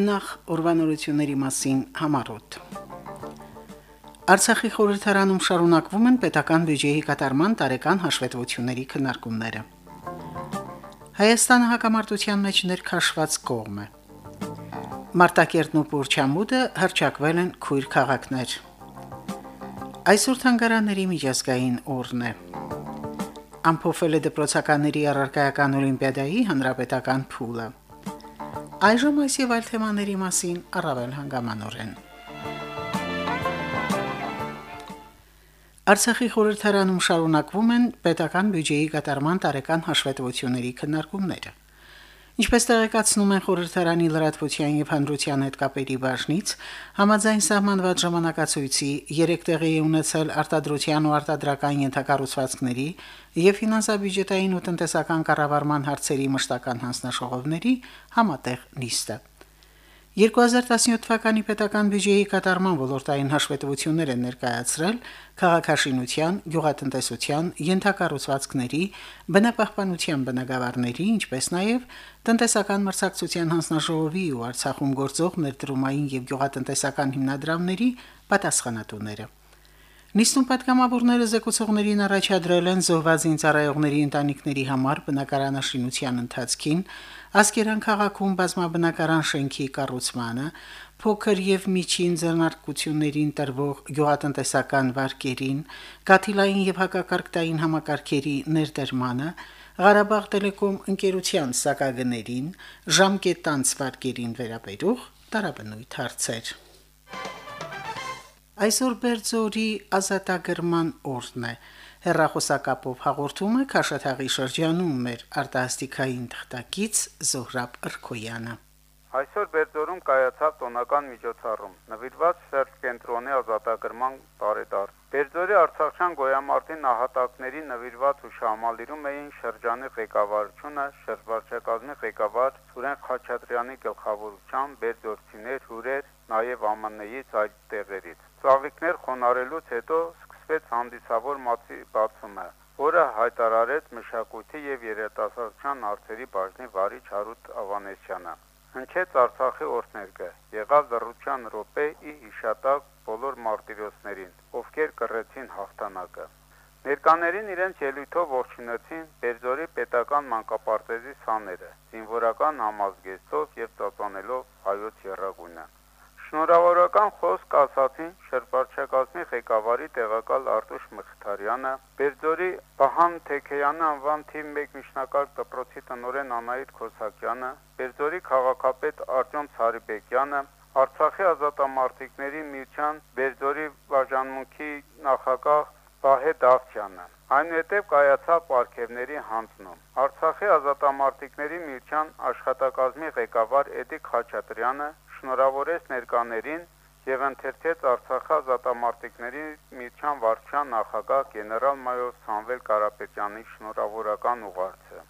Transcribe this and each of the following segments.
Նախ ուրվանորությունների մասին համառոտ։ Արցախի խորհրդարանում շարունակվում են պետական բյուջեի կատարման տարեկան հաշվետվությունների քննարկումները։ Հայաստանը հակամարտության մեջ ներքաշված կողմ է։ Մարտակերտն ու Պուրչամուդը հրճակվել են քույր քաղաքներ։ Այսօր թանգարանների միջազգային օրն է։ Ամփոփվել է դպրոցականների առարկայական օլիմպիադայի հանրապետական փուլը։ Այժմ այս եւ այլ թեմաների մասին առավել հանգամանորեն։ Արցախի խորհրդարանում շարունակվում են պետական բյուջեի կատարման տարեկան հաշվետվությունների քննարկումները։ Ինչպես տեղեկացնում են խորհրդարանի լրատվության եւ հանրության հետ կապերի բաժնից, համաձայն սահմանված ժամանակացույցի 3 տեղի է ունեցել արտադրության ու արտադրական ենթակառուցվածքների եւ ֆինանսա-բյուջետային ու տնտեսական կառավարման հարցերի մշտական հանձնաժողովների համատեղ նիստը։ 2017 թվականի պետական բյուջեի կատարման ոլորտային հաշվետվություններ են ներկայացրել քաղաքաշինության, գյուղատնտեսության, ենթակառուցվածքների, բնապահպանության բնագավառների, ինչպես նաև տնտեսական մրցակցության հանձնաժողովի ու Արցախում գործող ներդրումային եւ գյուղատնտեսական հիմնադրամների պատասխանատուները։ Նիստում պատգամավորները զեկուցողներին առաջադրել են զոհված ինձարայողների ընտանիքների համար բնակարանաշինության ընթացքին, Ասկերան քաղաքում բազմաբնակարան շենքի կառուցմանը, փոքր եւ միջին ձեռնարկություններին տրվող գյուղատնտեսական վարկերին, կաթիլային եւ հակակարգտային համակարգերի ներդերմանը, Ղարաբաղ տելեկոմ ընկերության սակագներին, ժամկետանց վարկերին վերաբերող տարաբնույթ հարցեր։ Այսօր Բերձորի ազատագրման օրն է։ Հերրախոսակապով հաղորդում է Քաշաթաղի շրջանում մեր արտասթիկային թղթակից Զոհրաբ Ըրքոյանը։ Այսօր Բերձորում կայացավ տոնական միջոցառում՝ նվիրված Սերժ կենտրոնի ազատագրման տարեդարձ։ Բերձորի Արցախյան գոյամարտի նահատակների նվիրված հուշահամալիրում էին շրջանի ղեկավարությունը, շրջվարչակազմի ղեկավար Սուրեն Խաչատրյանի գլխավորությամբ բերձորցիներ, հյուրեր, նաև ԱՄՆ-ից այլ տեղերից։ Ծաղիկներ խոնարելուց հետո սկսվեց հանդիսավոր մացի բացումը, որը հայտարարեց մշակույթի եւ երիտասարդության արծերի բաժնի վարիչ Հարութ Ավանեսյանը։ Հնչեց Արցախի օրհներգը, եղավ դրության րոպե ի հիշատակ բոլոր մարտիրոսներին, ովքեր կռեցին հաղթանակը։ Ներկաներին իրենց ելույթով ողջունեցին Բերձորի պետական մանկապարտեզի սաները, զինվորական համազգեստով եւ ծածանելով հայոց երագույնը։ Շնորհավորական խոսք ասացին շրջարարչակազմի ղեկավարի տեղակալ Արտուշ Մխիթարյանը, Բերձորի Վահան Թեքեյանը անվան թիվ 1 միջնակարգ դպրոցի տնօրեն Անահիտ Քոսակյանը, Բերձորի քաղաքապետ Արտյոմ Սարիբեկյանը, Արցախի ազատամարտիկների միության Բերձորի վարժանմունքի նախագահ Վահե Դավթյանը։ Այնուհետև կայացավ պարգևների հանձնում։ Արցախի ազատամարտիկների միության աշխատակազմի ղեկավար Էդիկ Խաչատրյանը շնորհավորեց ներկաներին եւ ընթերցեց Արցախի ազատամարտիկների միության վարչության նախագահ գեներալ-մայոր Սամվել Կարապետյանի շնորհավորական ուղերձը։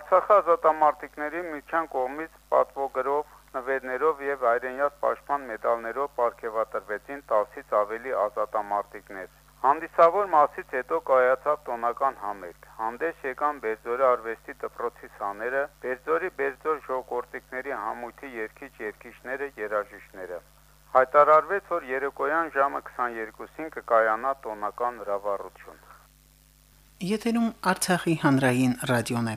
Արցախի ազատամարտիկների միության կողմից պատվոգրով նվերներով եւ հայրենյաց պաշտպան մեդալներով ապարգևատրվեցին 10-ից ավելի ազատամարտիկներ։ Հանդիսավոր մասից հետո կայացավ տոնական համերգ։ Հանդես եկան Բերձորի արվեստի դպրոցի սաները, Բերձորի Բերձոր ժողովրդիկների համույթի երկիչ-երկիչները, երաժիշտները։ Հայտարարվեց, որ երեկոյան ժամը 22-ին կկայանա տոնական հրավառություն։ Եթերում Արցախի հանրային ռադիոն է։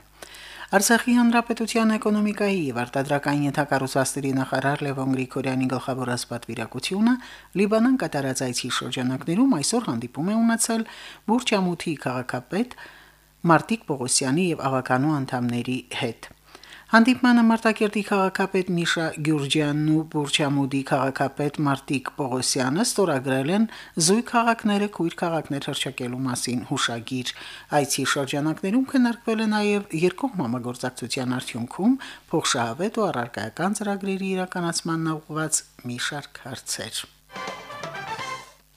Արցախի հանրապետության էկոնոմիկայի եւ արտադրական ենթակառուցվածքների նախարար Լևոն Գրիգորյանի գլխավորած պատվիրակությունը Լիբանան կատարած այցի շրջանակներում այսօր հանդիպում է ունեցել Բուրչամութի քաղաքապետ Մարտիկ Պողոսյանի եւ ավականու անդամների հետ։ Հանդիպմանը Մարտակերտի քաղաքապետ Միշա Գյուրջյանն ու Բուրչամուդի քաղաքապետ Մարտիկ Պողոսյանը ստորագրել են զույգ քաղաքները քույր քաղաքներ հրճակելու մասին հուշագիր։ Այցի շրջանակներում քննարկվել է նաև երկկողմ համագործակցության արդյունքում փոխշահավետ ու առարկայական ծրագրերի իրականացման ուղղված մի շարք հարցեր։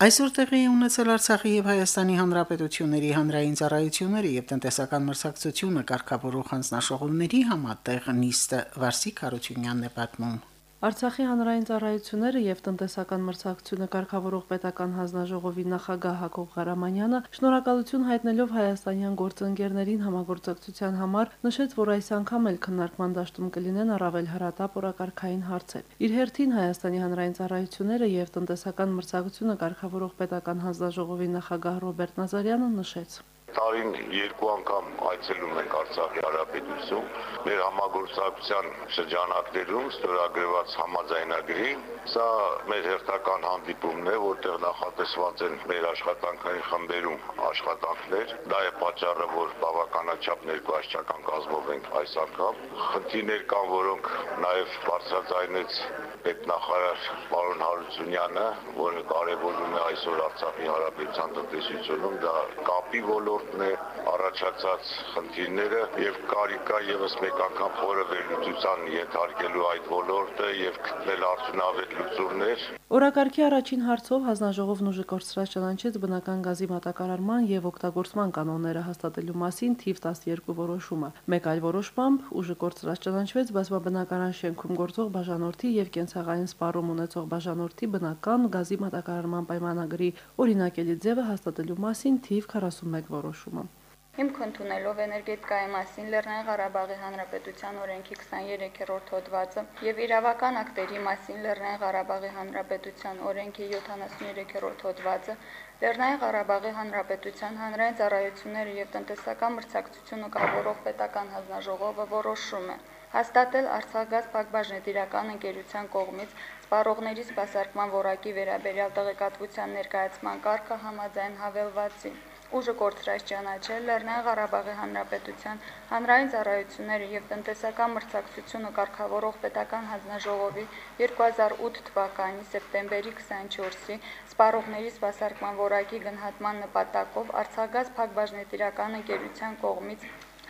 Այսօր տեղի է ունեցել Արցախի եւ Հայաստանի Հանրապետությունների հանրային ծառայությունների եւ տնտեսական մրցակցությունը կարգավորող հանձնաշողովների համատեղ նիստը Վարսիկ Հարությունյանն է պատմում։ Արցախի հանրային ծառայությունները եւ տնտեսական մրցակցությունը կարգավորող պետական հանձնաժողովի նախագահ Հակոբ Ղարամանյանը շնորհակալություն հայտնելով հայաստանյան գործընկերներին համագործակցության համար նշեց, որ այս անգամ էլ քննարկման դաշտում կլինեն առավել հարատապ օրակարգային հարցեր։ Իր հերթին Հայաստանի հանրային ծառայությունները եւ տնտեսական մրցակցությունը կարգավորող պետական հանձնաժողովի նախագահ Ռոբերտ Նազարյանը նշեց տարին երկու անգամ այցելում ենք Արցախի Հանրապետություն մեր համագործակցության շրջանակներում ստորագրված համաձայնագրի սա մեր հերթական հանդիպումն է որտեղ նախատեսված են մեր աշխատանքային խմբերում աշխատանքներ դա է պատճառը որ բավականաչափ ներկայացական կազմով ենք այս անգամ խնդիրներ կան որոնք նաև բարձրաձայնեց պետնախարար պարոն Հարությունյանը որը կարևորում է այսօր Արցախի Հանրապետության տնտեսությունում դա կապի ոլորտ ոլորտն է առաջացած խնդիրները եւ կարիքա եւս մեկ անգամ խորը վերլուծության ենթարկելու այդ ոլորտը եւ գտնել արդյունավետ լուծումներ։ Օրակարգի առաջին հարցով հանձնաժողովն ուժը կորցրած ճանաչեց բնական գազի մատակարարման եւ օգտագործման կանոնները հաստատելու մասին թիվ 12 որոշումը։ Մեկ այլ որոշմամբ ուժը կորցրած ճանաչվեց բազմաբնակարան շենքում գործող բաժանորդի եւ կենցաղային սպառում ունեցող բաժանորդի բնական գազի մատակարարման պայմանագրի օրինակելի ձևը հաստատելու մասին թիվ 41 որոշում որոշումը։ Հիմք ընդունելով էներգետիկայի մասին Լեռնային Ղարաբաղի Հանրապետության օրենքի 23-րդ հոդվածը եւ իրավական ակտերի մասին Լեռնային Ղարաբաղի Հանրապետության օրենքի 73-րդ հոդվածը Լեռնային Ղարաբաղի Հանրապետության հանրային ծառայությունները եւ տնտեսական մրցակցությունը կարգավորող պետական հանձնաժողովը որոշում է հաստատել Արցախգազ Փակbaşնետիրական ընկերության կողմից սպառողների սպասարկման որակի վերաբերյալ տեղեկատվության ներկայացման կարգը համաձայն հավելվածին ուժը կորցրած ճանաչել Լեռնային Ղարաբաղի Հանրապետության հանրային ծառայությունները եւ տնտեսական մրցակցությունը կարգավորող պետական հանձնաժողովի 2008 թվականի սեպտեմբերի 24-ի սպառողների սպասարկման որակի գնահատման նպատակով Արցախգազ Փակbaşնետիրական ընկերության կողմից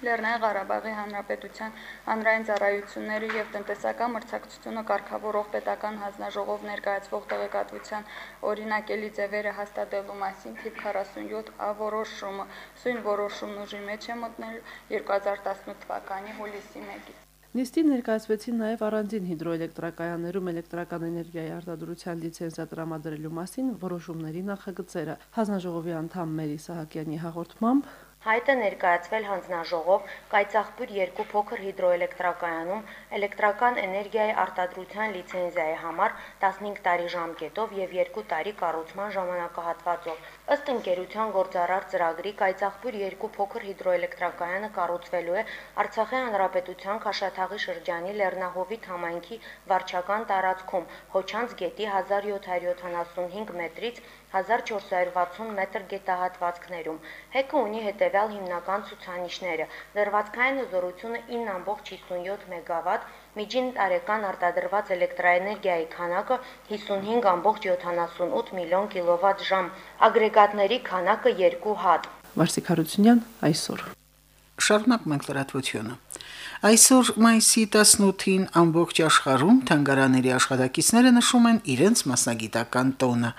Լեռնային Ղարաբաղի Հանրապետության հանրային ծառայությունները եւ տնտեսական մրցակցությունը կարգավորող պետական հանձնաժողով ներկայացվող տեղեկատվության օրինակելի ձևերը հաստատելու մասին թիվ 47 որոշումը սույն որոշումն ուժի մեջ է մտնել 2018 թվականի հուլիսի 1-ից Նիստին ներկայացվեցին նաև առանձին հիդրոէլեկտրակայաններում էլեկտրական էներգիայի արտադրության լիցենզիա տրամադրելու մասին որոշումների նախագծերը։ Հանձնաժողովի անդամ Մերի Սահակյանի հաղորդմամբ Հայտ է ներկայացվել հանձնաժողով Կայծաղբյուր 2 փոքր հիդրոէլեկտրակայանում էլեկտրական էներգիայի արտադրության լիցենզիայի համար 15 տարի ժամկետով եւ 2 տարի կառուցման ժամանակահատվածով։ Ըստ ընկերության գործարար ծրագրի Կայծաղբյուր 2 փոքր հիդրոէլեկտրակայանը կառուցվելու է Արցախի հանրապետության Քաշաթաղի շրջանի Լեռնահովիտ համայնքի վարչական տարածքում Հոչանց գետի 1775 մետրից 1460 մետր գետահատվածքներում։ Հեկը ունի հետևյալ հիմնական ցուցանիշները. դրվածքային հզորությունը 9.57 մեգավատ, միջին տարեկան արտադրված էլեկտրաէներգիայի քանակը 55.78 միլիոն կիլովատ-ժամ, ագրեգատների քանակը 2 հատ։ Վարսիկ Հարությունյան այսօր Շարունակ մենք լրատվությունը։ Այսօր մայիսի 18-ին ամբողջ աշխարհում թանգարանների աշխատակիցները նշում են իրենց մասնագիտական տոնը։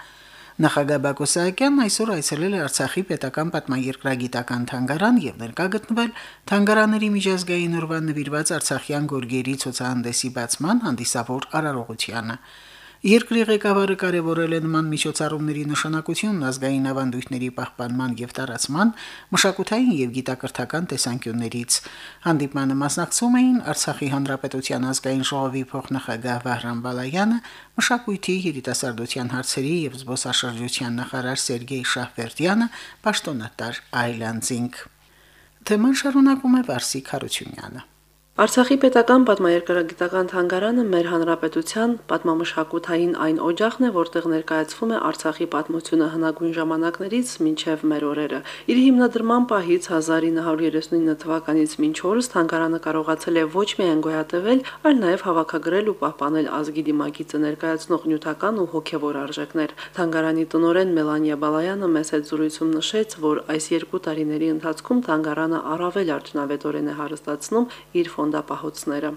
Նախագահ Բակո Սահակյանն այսօր այցելել է Արցախի պետական պատմաերկրագիտական թանգարան եւ ներկա գտնվել թանգարանների միջազգային օրվան նվիրված Արցախյան գորգերի ցուցահանդեսի բացման հանդիսավոր արարողությանը։ Երկրի ղեկավարը կարևորել է նման միջոցառումների նշանակությունն ազգային ավանդույթների պահպանման եւ տարածման, մշակութային եւ գիտակրթական տեսանկյուններից։ Հանդիպմանը մասնակցում էին Արցախի հանրապետության ազգային ժողովի փոխնախագահ Վահրամ Բալայանը, մշակույթի երիտասարդության հարցերի եւ զբոսաշրջության նախարար Սերգեյ Շահվերդյանը, պաշտոնատար Այլանդզինգ։ Թեման շարունակում է Վարսիկ Հարությունյանը։ Արցախի պետական պատմաերկրագիտական թանգարանը մեր հանրապետության պատմամշակութային այն օջախն է, որտեղ ներկայացվում է Արցախի պատմությունը հնագույն ժամանակներից մինչև մեր օրերը։ Իր հիմնադրման պահից 1939 թվականից մինչ օրս թանգարանը կարողացել է ոչ միայն գոյատևել, այլ նաև հավաքագրել ու պահպանել ազգի դիմագիծը ներկայացնող նյութական ու հոգևոր արժեքներ։ Թանգարանի տնօրեն Մելանիա Բալայանը մեծ զրույցում նշեց, որ այս երկու տարիների ընթացքում թանգարանը առավել արդյունավետորեն է հարստացնում իր ֆոնդապահոցները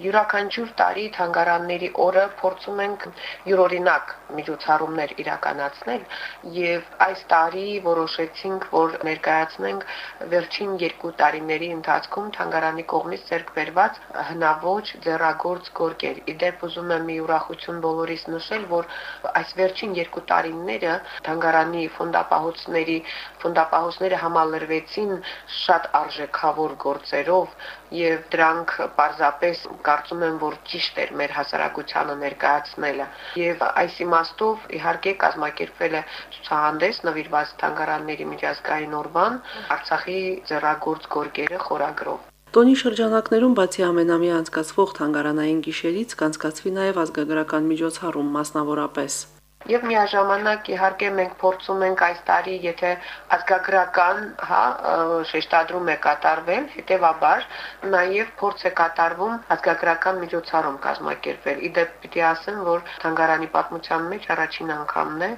յուրաքանչյուր տարի թանգարանների օրը փորձում ենք յուրօրինակ միջոցառումներ իրականացնել եւ այս տարի որոշեցինք, որ ներկայացնենք վերջին երկու տարիների ընթացքում թանգարանի կողմից ձեռք բերված հնաոճ ձեռագործ գորգեր։ Իդեպ ուզում եմ մի ուրախություն բոլորիս նշել, որ այս վերջին երկու տարիները թանգարանի ֆոնդապահոցների ֆոնդապահոցները համալրվեցին շատ արժեքավոր գործերով եւ դրանք պարզապես կարծում եմ որ ճիշտ էր մեր հասարակությանը ներկայացնելը եւ այս իմաստով իհարկե կազմակերպվել է ցուցահանդես նվիրված թանգարանների միջազգային օրվան Արցախի ձեռագործ գորգերը խորագրով Տոնի շրջանակներում բացի ամենամյա անցկացվող թանգարանային գիշերից կանցկացվի նաև ազգագրական միջոցառում մասնավորապես Եվ միաժամանակ իհարկե մենք փորձում ենք այս տարի, եթե ազգագրական, հա, շեշտադրում է կատարվել, հետեւաբար նաև փորձ է կատարվում ազգագրական միջոցառում կազմակերպել։ Իդեպ պիտի ասեմ, որ Թանգարանի պատմության մեջ առաջին անգամն է,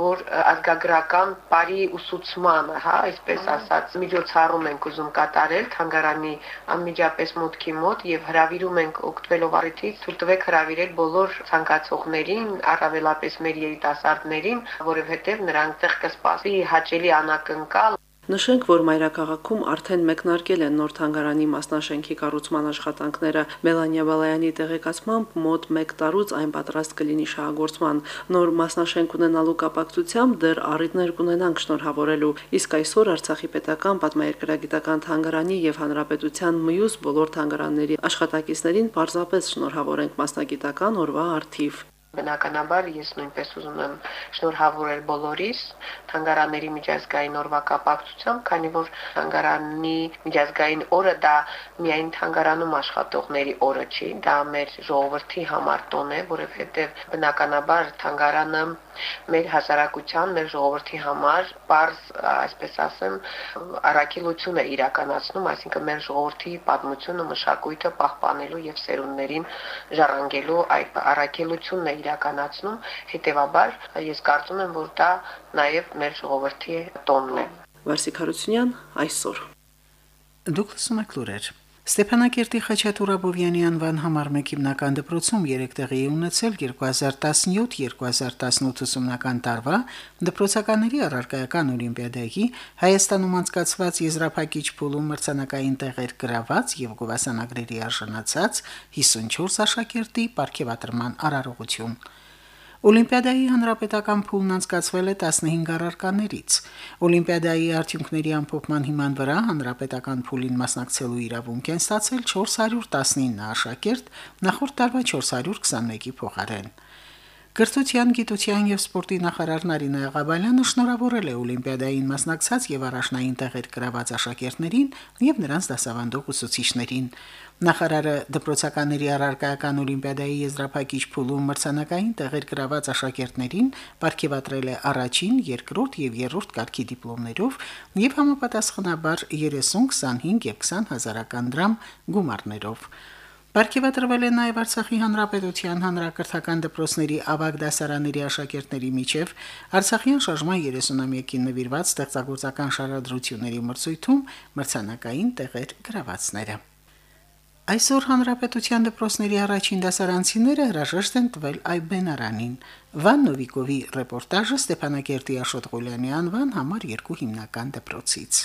որ ազգագրական բարի ուսուցմանը, հա, այսպես ասած, միջոցառում ենք ուզում կատարել Թանգարանի անմիջապես մուտքի մոտ եւ հravirում ենք օգտվելով առիթից, թույլ տվեք հravirել բոլոր ցանկացողներին, առավելապես մեր երիտասարդներին, որովհետև նրանք տեղ կսպասի հաճելի անակնկալ Նշենք, որ Մայրաքաղաքում արդեն մեկնարկել են նոր թանգարանի մասնաշենքի կառուցման աշխատանքները։ Մելանիա Բալայանի տեղեկացմամբ մոտ 1 տարուց այն պատրաստ կլինի շահագործման։ Նոր մասնաշենք ունենալու կապակցությամբ դեռ առիթներ կունենանք շնորհավորելու։ Իսկ այսօր Արցախի պետական պատմաերկրագիտական թանգարանի եւ հանրապետության մյուս բոլոր թանգարանների աշխատակիցներին պարզապես շնորհավորենք մասնագիտական օրվա արդիվ։ Բնականաբար ես նույնպես ուզում եմ շնորհավորել բոլորիս թանգարանների միջազգային օրվա կապակցությամբ, քանի որ թանգարանի միջազգային օրը դա միայն թանգարանում աշխատողների օրը չի, դա մեր ժողովրդի համար տոն է, որովհետև բնականաբար թանգարանը մեր հասարակության, մեր ժողովրդի համար բարձ, այսպես ասեմ, առաքելություն է իրականացնում, այսինքն մեր ժողովրդի պատմությունը, մշակույթը պահպանելու եւ սերունդներին ժառանգելու այդ առաքելությունն է իրականացնում, հետեւաբար ես կարծում եմ, որ դա նաև մեր ժողովրդի տոնն է։ Վարսիկ Հարությունյան այսօր Դուք լսում եք լուրեր։ Ստեփանակերտի Խաչատուր Աբովյանի անվան համար մեկ հիմնական դպրոցում 3 տեղի ունեցել 2017-2018 ուսումնական տարվա դպրոցականների առարկայական օլիմպիադայի Հայաստանում անցկացված եզրափակիչ փուլում մրցանակային տեղեր գրաված եւ գովասանագրերի արժանացած 54 աշակերտի ապարքեվատրման արարողություն։ Օլիմպիադայի հանրապետական փուլն անցկացվել է 15 առարկաներից։ Օլիմպիադայի արդյունքների ամփոփման հիման վրա հանրապետական փուլին մասնակցելու իրավունք են ստացել 419 աշակերտ, նախորդ տարվա 421-ի փոխարեն։ Գրթության, գիտության եւ սպորտի նախարար Նարինե Ղաբալյանը շնորհավորել է Օլիմպիադային մասնակցած եւ առաջնային տեղեր գրաված աշակերտներին եւ նրանց դասավանդող ուսուցիչներին։ Նախարարը դպրոցականների առարկայական Օլիմպիադայի եզրափակիչ փուլում մրցանակային տեղեր գրաված աշակերտներին ապարգևատրել է առաջին, երկրորդ եւ երրորդ կարգի դիպլոմներով եւ համապատասխանաբար 30, 25 եւ 20 հազարական դրամ գումարներով։ Պարգևատրվել է նաև Արցախի Հանրապետության հանրակրթական դպրոցների ավագ դասարանների աշակերտների միջև Արցախյան շարժման 30-ամյակին նվիրված ստեղծագործական շարադրությունների մրցույթում մրցանակային տեղեր գրավածները։ Այսօր հանրապետության դպրոցների առաջին դասարանցիները հրաժեշտ են տվել Այբենարանին։ Վան Նովիկովի ռեպորտաժը Ստեփանակերտի Աշոտ Ղուլյանի անվան համար 2 հիմնական դպրոցից։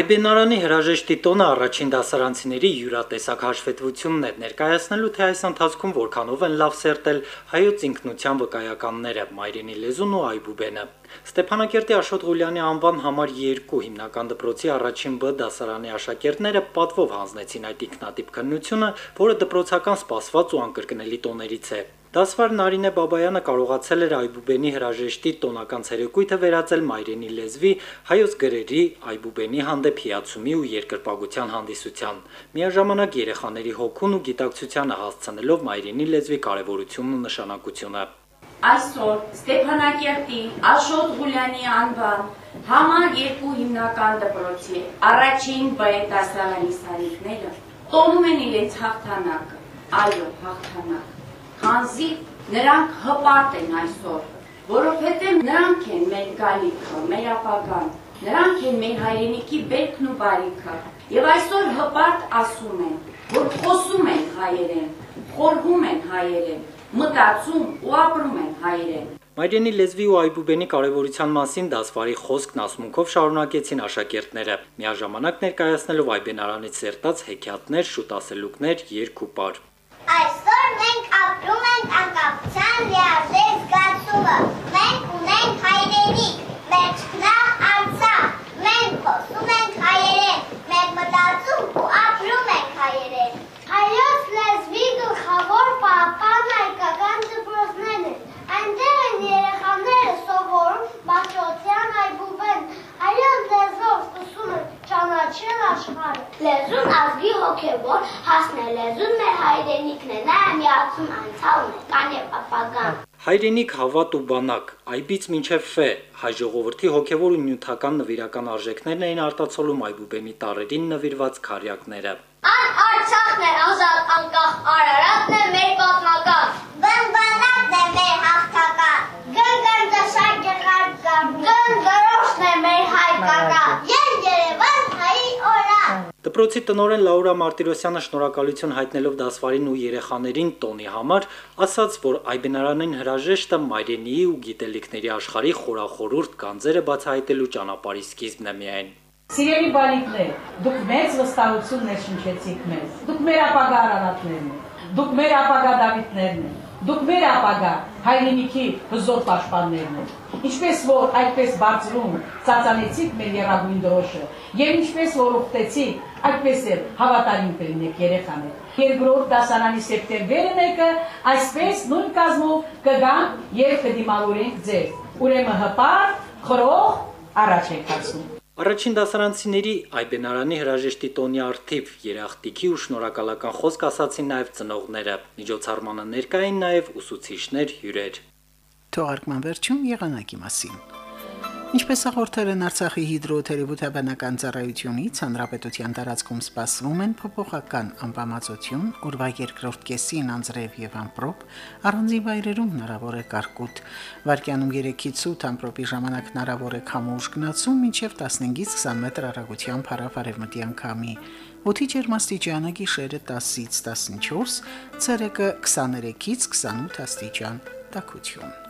Այբենարանի հրաժեշտի տոնը առաջին դասարանցիների յուրատեսակ հաշվետվությունն է ներկայացնելու թե այս ընթացքում որքանով են լավ սերտել հայոց ինքնության վկայականները Մայրենի լեզուն ու Այբուբենը։ Ստեփանակերտի Աշոտ Ղուլյանի անվան համար 2 հիմնական դպրոցի առաջին Բ դասարանի աշակերտները պատվով հանձնեցին այդ ինքնատիպ քննությունը, որը դպրոցական սպասված ու անկրկնելի տոներից է։ Դասվար Նարինե Բաբայանը կարողացել էր Այբուբենի հրաժեշտի տոնական ցերեկույթը վերածել մայրենի լեզվի, հայոց գրերի, Այբուբենի հանդեպ հիացումի ու երկրպագության հանդիսության։ Միաժամանակ երեխաների հոգուն ու գիտակցությանը հասցնելով մայրենի լեզվի կարևորությունն ու նշանակությունը։ Այսօր Ստեփանակերտի Աշոտ Ղուլյանի անվան համար երկու հիմնական դպրոցի առաջին B դասարանի սարիկները տոնում են իրենց հաղթանակը։ Այո, հաղթանակ քանզի նրանք հպարտ են այսօր, որովհետև նրանք են մեր գալիքը, մեր ապագան, նրանք են մեր հայրենիքի բերքն ու բարիքը։ Եվ այսօր հպարտ ասում են, որ խոսում են հայերեն, խորհում են հայերեն, մտածում ու ապրում են հայերեն։ Մայրենի լեզվի ու այբուբենի կարևորության մասին դասվարի խոսքն ասմունքով շարունակեցին աշակերտները, միաժամանակ ներկայացնելով այբենարանից սերտած հեքիաթներ, շուտասելուկներ, երգ ու պար։ Այսօր մենք ապրում ենք անկախության լիարժեք զգացումը։ Մենք ունենք հայրենիք, մեր ճկնաղ Արցախ։ Մենք խոսում ենք հայերեն, մենք մտածում ու ապրում ենք հայերեն։ Հայոց լեզվի գլխավոր պահապան հայկական դպրոցներն են։ Այնտեղ են երեխաները սովորում բացօթյան այբուբեն։ Հայոց լեզվով սկսում են ճանաչել աշխարհը։ Լեզուն ազգի հոգևոր հասն է, լեզուն մեր հայրենիքն է, նա միացում անցյալն է, կան եւ ապագան։ Հայրենիք հավատ ու բանակ, այբից մինչև ֆե, հայ ժողովրդի հոգևոր ու նյութական նվիրական արժեքներն էին արտացոլում այբուբեմի տարերին նվիրված քարյակները։ Ան Արցախն է ազատ անկախ Արարատն է մեր պատմական։ Բնբանակն է մեր հաղթական։ Գնգն դաշակ գխարգան։ Գն գրոշն է մեր հայկական։ Դպրոցի տնօրեն Լաուրա Մարտիրոսյանը շնորհակալություն հայտնելով դասվարին ու երեխաներին տոնի համար, ասաց, որ այբենարանին հրաժեշտը մայրենիի ու գիտելիքների աշխարհի խորախորուրդ գանձերը բացահայտելու ճանապարհի սկիզբն է միայն։ Սիրելի բալիկներ, դուք մեծ վստահություն ներշնչեցիք մեզ։ Դուք մեր ապագա արարածներն եք։ Դուք մեր ապագա Դավիթներն եք։ Դուք մեր ապագա հայրենիքի հզոր պաշտպաններն եք։ Ինչպես որ այդպես բարձրում ծածանեցիք մեր երագույն դրոշը, եւ ինչպես որ ուխտեցիք, այդպես էլ հավատարիմ կլինեք երեխաներ։ Երկրորդ դասարանի սեպտեմբերը մեկը այսպես նույն կազմով կգան եւ կդիմավորենք ձեզ։ Ուրեմն հպար, խրող առաջ եք հասնում։ Առաջին դասարանցիների այբենարանի հրաժեշտի տոնի արդիվ երախտիկի ու շնորհակալական խոսք ասացին նաև ծնողները։ Միջոցառմանը ներկա էին նաև ուսուցիչներ հյուրեր։ Թողարկման վերջում եղանակի մասին։ Ինչպես հաղորդել են Արցախի հիդրոթերապևտաբանական ծառայությունից, հանրապետության տարածքում սպասվում են փոփոխական անբավարարություն, օրվա երկրորդ կեսին անձրև եւ ամպրոպ, առանձին վայրերում հնարավոր է կարկուտ։ Վարկյանում 3-ից 8 ամպրոպի ժամանակ հնարավոր է քամուշ գնացում, մինչև 15-ից 20 մետր հեռագությամբ հարավարևմտյան քամի։ Օդի ջերմաստիճանը գիշերը 10-ից 14, ցերեկը 23-ից 28 աստիճան։ Տակություն։